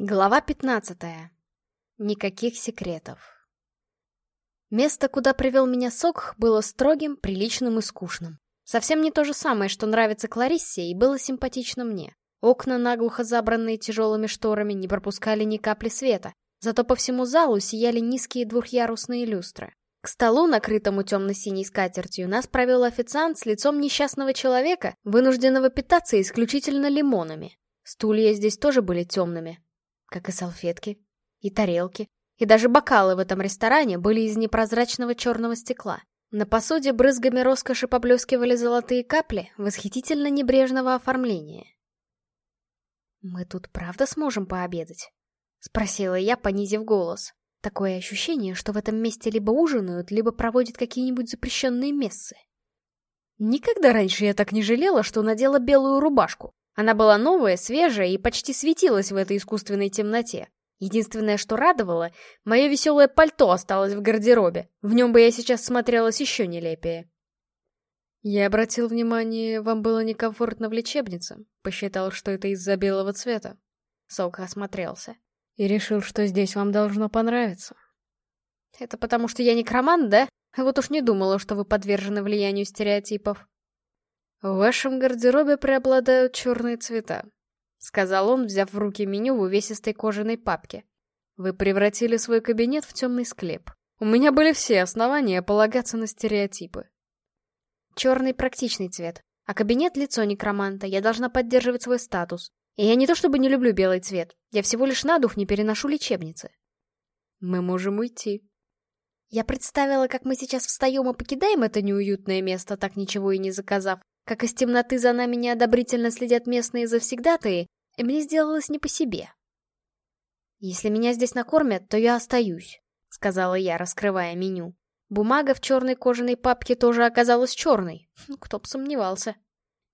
Глава 15. Никаких секретов. Место, куда привел меня Сок, было строгим, приличным и скучным. Совсем не то же самое, что нравится Клариссе и было симпатично мне. Окна, наглухо забранные тяжелыми шторами, не пропускали ни капли света, зато по всему залу сияли низкие двухъярусные люстры. К столу, накрытому темно-синей скатертью, нас провел официант с лицом несчастного человека, вынужденного питаться исключительно лимонами. Стулья здесь тоже были темными, как и салфетки, и тарелки, и даже бокалы в этом ресторане были из непрозрачного черного стекла. На посуде брызгами роскоши поблескивали золотые капли восхитительно небрежного оформления. «Мы тут правда сможем пообедать?» — спросила я, понизив голос. Такое ощущение, что в этом месте либо ужинают, либо проводят какие-нибудь запрещенные мессы. Никогда раньше я так не жалела, что надела белую рубашку. Она была новая, свежая и почти светилась в этой искусственной темноте. Единственное, что радовало, мое веселое пальто осталось в гардеробе. В нем бы я сейчас смотрелась еще нелепее. Я обратил внимание, вам было некомфортно в лечебнице. Посчитал, что это из-за белого цвета. Сок осмотрелся. И решил, что здесь вам должно понравиться. Это потому, что я некромант, да? Вот уж не думала, что вы подвержены влиянию стереотипов. «В вашем гардеробе преобладают черные цвета», — сказал он, взяв в руки меню в увесистой кожаной папке. «Вы превратили свой кабинет в темный склеп. У меня были все основания полагаться на стереотипы». «Черный практичный цвет, а кабинет — лицо некроманта, я должна поддерживать свой статус. И я не то чтобы не люблю белый цвет, я всего лишь на дух не переношу лечебницы». «Мы можем уйти», я представила, как мы сейчас встаем и покидаем это неуютное место, так ничего и не заказав, как из темноты за нами неодобрительно следят местные завсегдатые, и мне сделалось не по себе. «Если меня здесь накормят, то я остаюсь», — сказала я, раскрывая меню. Бумага в черной кожаной папке тоже оказалась черной. Ну, кто бы сомневался.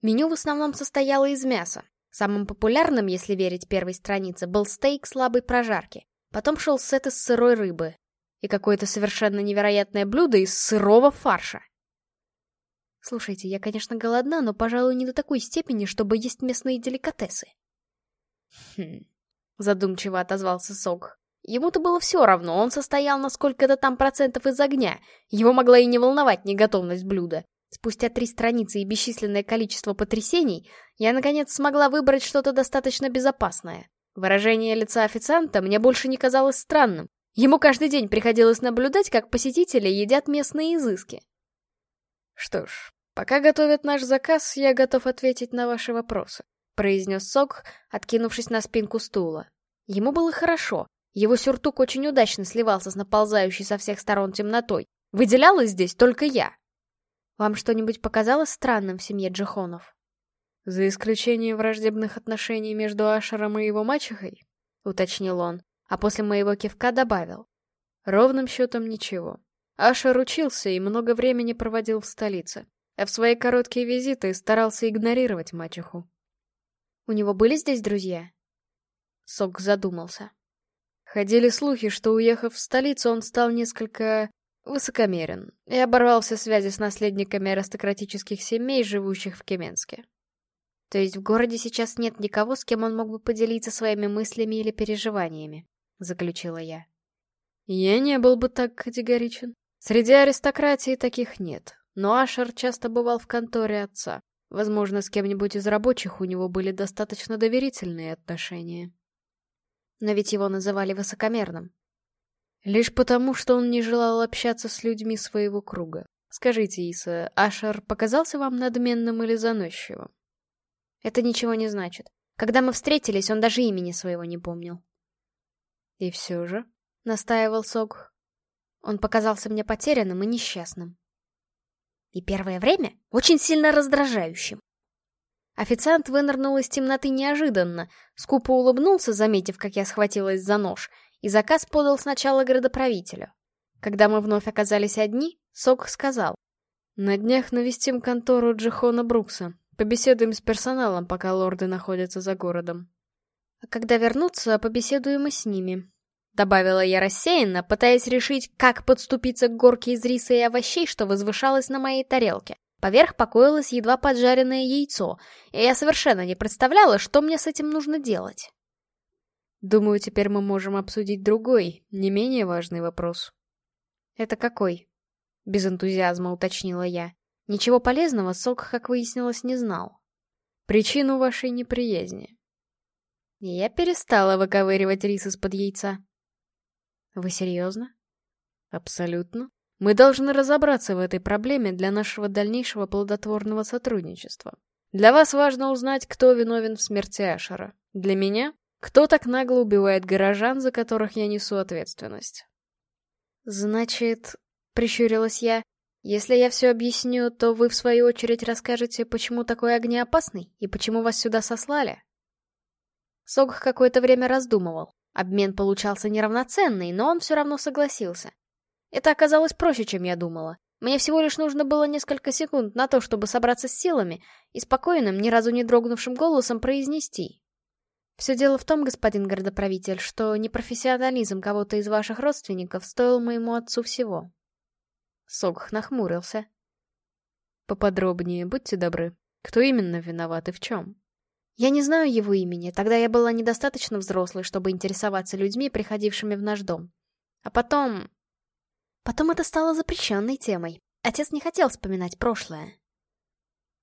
Меню в основном состояло из мяса. Самым популярным, если верить первой странице, был стейк слабой прожарки. Потом шел сет из сырой рыбы. И какое-то совершенно невероятное блюдо из сырого фарша. Слушайте, я, конечно, голодна, но, пожалуй, не до такой степени, чтобы есть местные деликатесы. Хм, задумчиво отозвался Сок. Ему-то было все равно, он состоял на сколько-то там процентов из огня. Его могла и не волновать неготовность блюда. Спустя три страницы и бесчисленное количество потрясений, я, наконец, смогла выбрать что-то достаточно безопасное. Выражение лица официанта мне больше не казалось странным. Ему каждый день приходилось наблюдать, как посетители едят местные изыски. «Что ж, пока готовят наш заказ, я готов ответить на ваши вопросы», — произнес Сок, откинувшись на спинку стула. Ему было хорошо. Его сюртук очень удачно сливался с наползающей со всех сторон темнотой. Выделялась здесь только я. Вам что-нибудь показалось странным в семье Джихонов? За исключением враждебных отношений между Ашером и его мачехой, уточнил он, а после моего кивка добавил. Ровным счетом ничего. Ашер учился и много времени проводил в столице, а в свои короткие визиты старался игнорировать мачеху. «У него были здесь друзья?» Сок задумался. Ходили слухи, что, уехав в столицу, он стал несколько высокомерен и оборвал все связи с наследниками аристократических семей, живущих в Кеменске. То есть в городе сейчас нет никого, с кем он мог бы поделиться своими мыслями или переживаниями, заключила я. Я не был бы так категоричен. Среди аристократии таких нет, но Ашер часто бывал в конторе отца. Возможно, с кем-нибудь из рабочих у него были достаточно доверительные отношения. Но ведь его называли высокомерным. Лишь потому, что он не желал общаться с людьми своего круга. Скажите, Иса, Ашер показался вам надменным или заносчивым? Это ничего не значит. Когда мы встретились, он даже имени своего не помнил. И все же, — настаивал Сог, он показался мне потерянным и несчастным. И первое время очень сильно раздражающим. Официант вынырнул из темноты неожиданно, скупо улыбнулся, заметив, как я схватилась за нож, и заказ подал сначала градоправителю. Когда мы вновь оказались одни, Сок сказал. «На днях навестим контору Джихона Брукса. Побеседуем с персоналом, пока лорды находятся за городом. А когда вернутся, побеседуем и с ними. Добавила я рассеянно, пытаясь решить, как подступиться к горке из риса и овощей, что возвышалось на моей тарелке. Поверх покоилось едва поджаренное яйцо, и я совершенно не представляла, что мне с этим нужно делать. Думаю, теперь мы можем обсудить другой, не менее важный вопрос. Это какой? Без энтузиазма уточнила я. Ничего полезного Сок, как выяснилось, не знал. Причину вашей неприязни. Я перестала выковыривать рис из-под яйца. Вы серьезно? Абсолютно. Мы должны разобраться в этой проблеме для нашего дальнейшего плодотворного сотрудничества. Для вас важно узнать, кто виновен в смерти Ашера. Для меня — кто так нагло убивает горожан, за которых я несу ответственность. Значит, — прищурилась я, — если я все объясню, то вы в свою очередь расскажете, почему такой огнеопасный и почему вас сюда сослали? Сог какое-то время раздумывал. Обмен получался неравноценный, но он все равно согласился. Это оказалось проще, чем я думала. Мне всего лишь нужно было несколько секунд на то, чтобы собраться с силами и спокойным, ни разу не дрогнувшим голосом произнести. Все дело в том, господин городоправитель, что непрофессионализм кого-то из ваших родственников стоил моему отцу всего. Согх нахмурился. Поподробнее, будьте добры. Кто именно виноват и в чем? Я не знаю его имени, тогда я была недостаточно взрослой, чтобы интересоваться людьми, приходившими в наш дом. А потом... Потом это стало запрещенной темой. Отец не хотел вспоминать прошлое.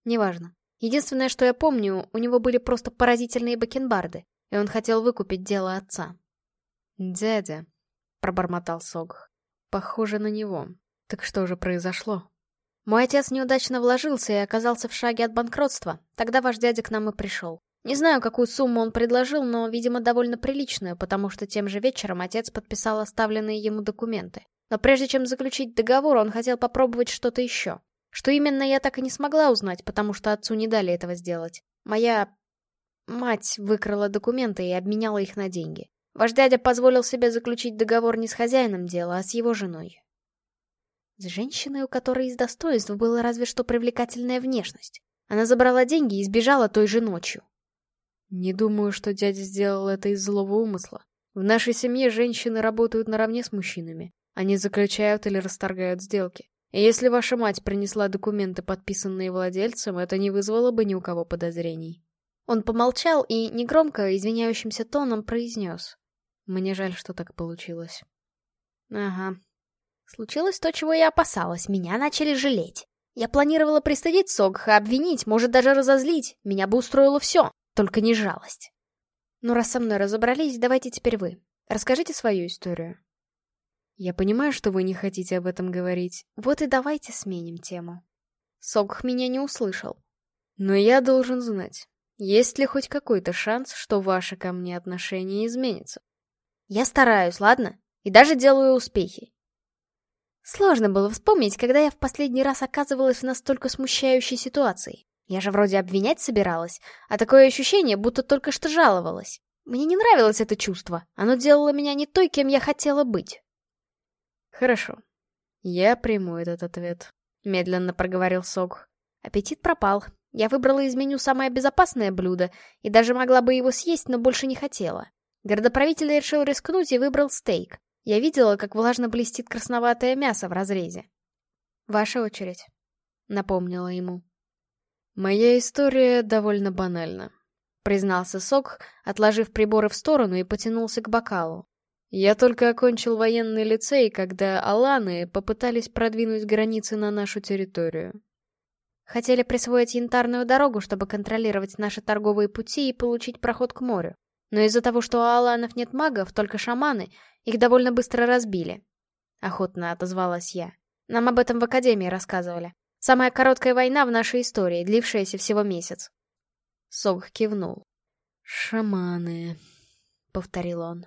Неважно. Единственное, что я помню, у него были просто поразительные бакенбарды, и он хотел выкупить дело отца. «Дядя», — пробормотал Согх, — «похоже на него. Так что же произошло?» Мой отец неудачно вложился и оказался в шаге от банкротства. Тогда ваш дядя к нам и пришел. Не знаю, какую сумму он предложил, но, видимо, довольно приличную, потому что тем же вечером отец подписал оставленные ему документы. Но прежде чем заключить договор, он хотел попробовать что-то еще. Что именно, я так и не смогла узнать, потому что отцу не дали этого сделать. Моя... мать выкрала документы и обменяла их на деньги. Ваш дядя позволил себе заключить договор не с хозяином дела, а с его женой. С женщиной, у которой из достоинств была разве что привлекательная внешность. Она забрала деньги и сбежала той же ночью. Не думаю, что дядя сделал это из злого умысла. В нашей семье женщины работают наравне с мужчинами. Они заключают или расторгают сделки. И если ваша мать принесла документы, подписанные владельцем, это не вызвало бы ни у кого подозрений. Он помолчал и негромко, извиняющимся тоном произнес. Мне жаль, что так получилось. Ага. Случилось то, чего я опасалась. Меня начали жалеть. Я планировала пристыдить Согха, обвинить, может даже разозлить. Меня бы устроило все, только не жалость. Ну, раз со мной разобрались, давайте теперь вы. Расскажите свою историю. Я понимаю, что вы не хотите об этом говорить. Вот и давайте сменим тему. Согх меня не услышал. Но я должен знать, есть ли хоть какой-то шанс, что ваше ко мне отношение изменится? Я стараюсь, ладно? И даже делаю успехи. Сложно было вспомнить, когда я в последний раз оказывалась в настолько смущающей ситуации. Я же вроде обвинять собиралась, а такое ощущение, будто только что жаловалась. Мне не нравилось это чувство, оно делало меня не той, кем я хотела быть. «Хорошо. Я приму этот ответ», — медленно проговорил Сог. Аппетит пропал. Я выбрала из меню самое безопасное блюдо и даже могла бы его съесть, но больше не хотела. Городоправитель решил рискнуть и выбрал стейк. Я видела, как влажно блестит красноватое мясо в разрезе. «Ваша очередь», — напомнила ему. «Моя история довольно банальна», — признался Сок, отложив приборы в сторону и потянулся к бокалу. Я только окончил военный лицей, когда аланы попытались продвинуть границы на нашу территорию. Хотели присвоить янтарную дорогу, чтобы контролировать наши торговые пути и получить проход к морю. Но из-за того, что у аланов нет магов, только шаманы, их довольно быстро разбили. Охотно отозвалась я. Нам об этом в Академии рассказывали. Самая короткая война в нашей истории, длившаяся всего месяц. Сог кивнул. «Шаманы», — повторил он.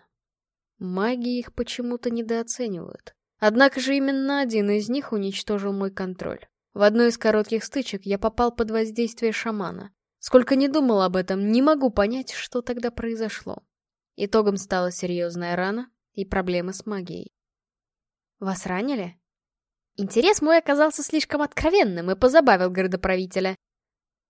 Маги их почему-то недооценивают. Однако же именно один из них уничтожил мой контроль. В одной из коротких стычек я попал под воздействие шамана. Сколько не думал об этом, не могу понять, что тогда произошло. Итогом стала серьезная рана и проблемы с магией. Вас ранили? Интерес мой оказался слишком откровенным и позабавил городоправителя.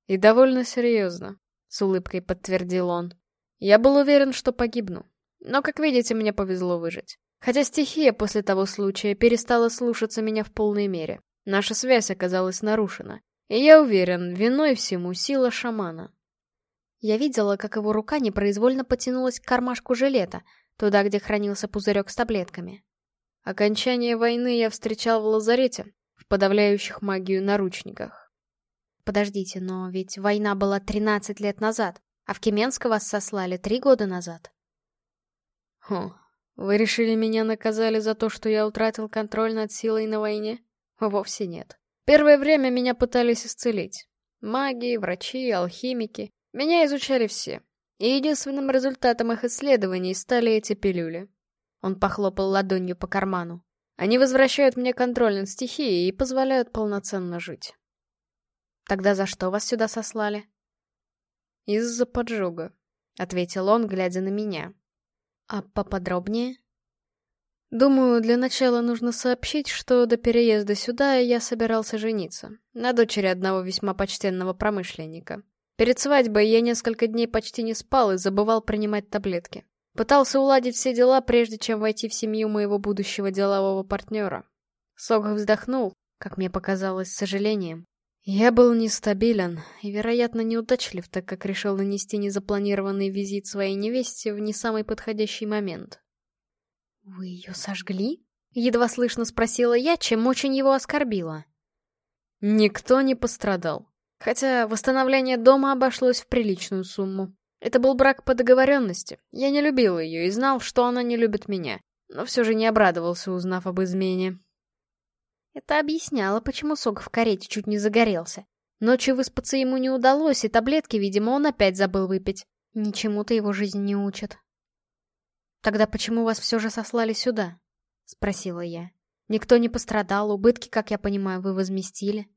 И довольно серьезно, с улыбкой подтвердил он. Я был уверен, что погибну. Но, как видите, мне повезло выжить. Хотя стихия после того случая перестала слушаться меня в полной мере. Наша связь оказалась нарушена. Я уверен, виной всему сила шамана. Я видела, как его рука непроизвольно потянулась к кармашку жилета, туда, где хранился пузырек с таблетками. Окончание войны я встречал в лазарете, в подавляющих магию наручниках. Подождите, но ведь война была 13 лет назад, а в Кеменск вас сослали три года назад. Хм, вы решили, меня наказали за то, что я утратил контроль над силой на войне? Вовсе нет. Первое время меня пытались исцелить. Маги, врачи, алхимики. Меня изучали все. И единственным результатом их исследований стали эти пилюли. Он похлопал ладонью по карману. Они возвращают мне контроль над стихией и позволяют полноценно жить. Тогда за что вас сюда сослали? Из-за поджога, — ответил он, глядя на меня. А поподробнее? Думаю, для начала нужно сообщить, что до переезда сюда я собирался жениться. На дочери одного весьма почтенного промышленника. Перед свадьбой я несколько дней почти не спал и забывал принимать таблетки. Пытался уладить все дела, прежде чем войти в семью моего будущего делового партнера. Сок вздохнул, как мне показалось, с сожалением. Я был нестабилен и, вероятно, неудачлив, так как решил нанести незапланированный визит своей невесте в не самый подходящий момент. «Вы ее сожгли?» — едва слышно спросила я, чем очень его оскорбила. Никто не пострадал. Хотя восстановление дома обошлось в приличную сумму. Это был брак по договоренности. Я не любил ее и знал, что она не любит меня. Но все же не обрадовался, узнав об измене. Это объясняло, почему сок в карете чуть не загорелся. Ночью выспаться ему не удалось, и таблетки, видимо, он опять забыл выпить. Ничему-то его жизнь не учит. «Тогда почему вас все же сослали сюда?» — спросила я. «Никто не пострадал, убытки, как я понимаю, вы возместили?»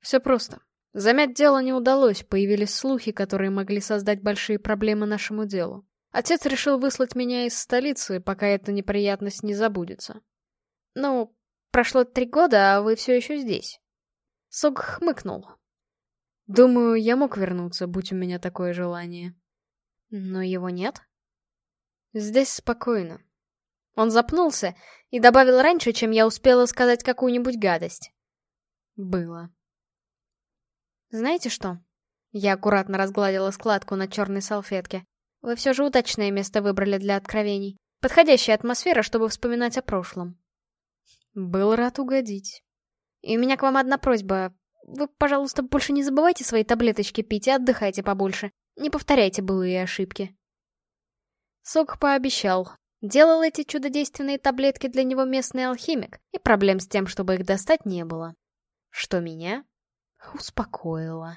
«Все просто. Замять дело не удалось, появились слухи, которые могли создать большие проблемы нашему делу. Отец решил выслать меня из столицы, пока эта неприятность не забудется. Ну, прошло три года, а вы все еще здесь. Сог хмыкнул. Думаю, я мог вернуться, будь у меня такое желание. Но его нет. Здесь спокойно. Он запнулся и добавил раньше, чем я успела сказать какую-нибудь гадость. Было. Знаете что? Я аккуратно разгладила складку на черной салфетке. Вы все же удачное место выбрали для откровений. Подходящая атмосфера, чтобы вспоминать о прошлом. Был рад угодить. И у меня к вам одна просьба. Вы, пожалуйста, больше не забывайте свои таблеточки пить и отдыхайте побольше. Не повторяйте былые ошибки. Сок пообещал. Делал эти чудодейственные таблетки для него местный алхимик, и проблем с тем, чтобы их достать, не было. Что меня успокоила.